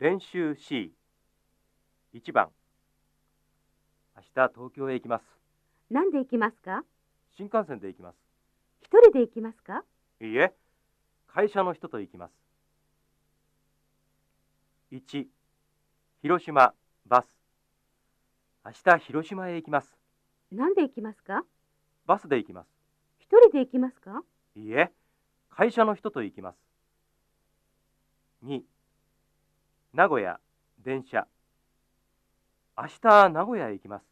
練習 C1 番。明日東京へ行きます。何で行きますか？新幹線で行きます。一人で行きますか？いいえ。会社の人と行きます。1広島バス。明日広島へ行きます。何で行きますか？バスで行きます。一人で行きますか？いいえ。会社の人と行きます。2名古屋電車。明日名古屋へ行きます。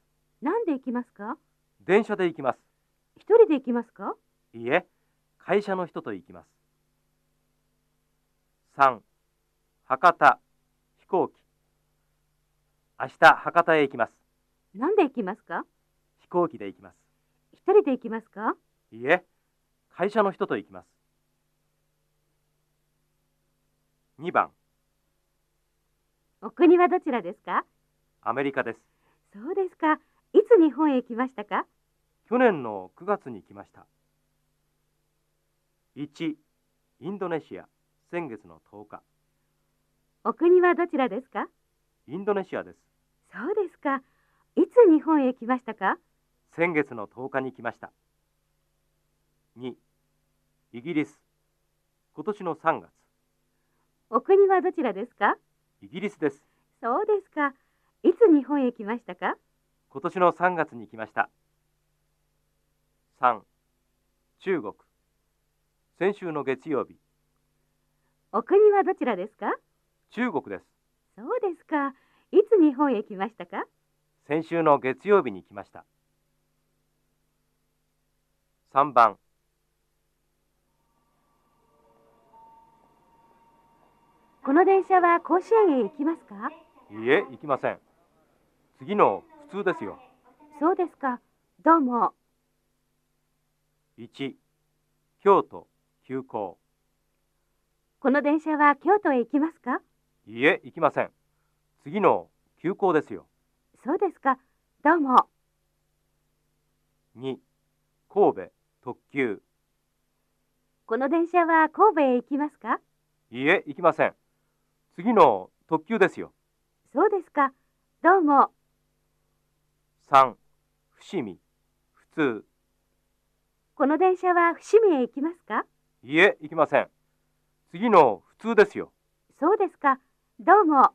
何で行きますか？電車で行きます。一人で行きますか？いいえ会社の人と行きます。3博多飛行機。明日博多へ行きます。何で行きますか？飛行機で行きます。一人で行きますか？いいえ会社の人と行きます。2番お国はどちらですか？アメリカです。そうですか。いつ日本へ来ましたか？去年の9月に来ました。1インドネシア。先月の10日。お国はどちらですか？インドネシアです。そうですか。いつ日本へ来ましたか？先月の10日に来ました。2イギリス。今年の3月。お国はどちらですか？イギリスです。そうですか。いつ日本へ来ましたか？今年の3月に来ました。3中国。先週の月曜日。お国はどちらですか？中国です。そうですか。いつ日本へ来ましたか？先週の月曜日に来ました。3番この電車は甲子園へ行きますか？いいえ行きません。次の普通ですよ。そうですか。どうも。1京都急行。この電車は京都へ行きますか？いいえ行きません。次の急行ですよ。そうですか。どうも。2神戸特急。この電車は神戸へ行きますか？いいえ行きません次の特急ですよ。そうですか。どうも。3伏見。普通。この電車は伏見へ行きますか？いいえ行きません。次の普通ですよ。そうですか。どうも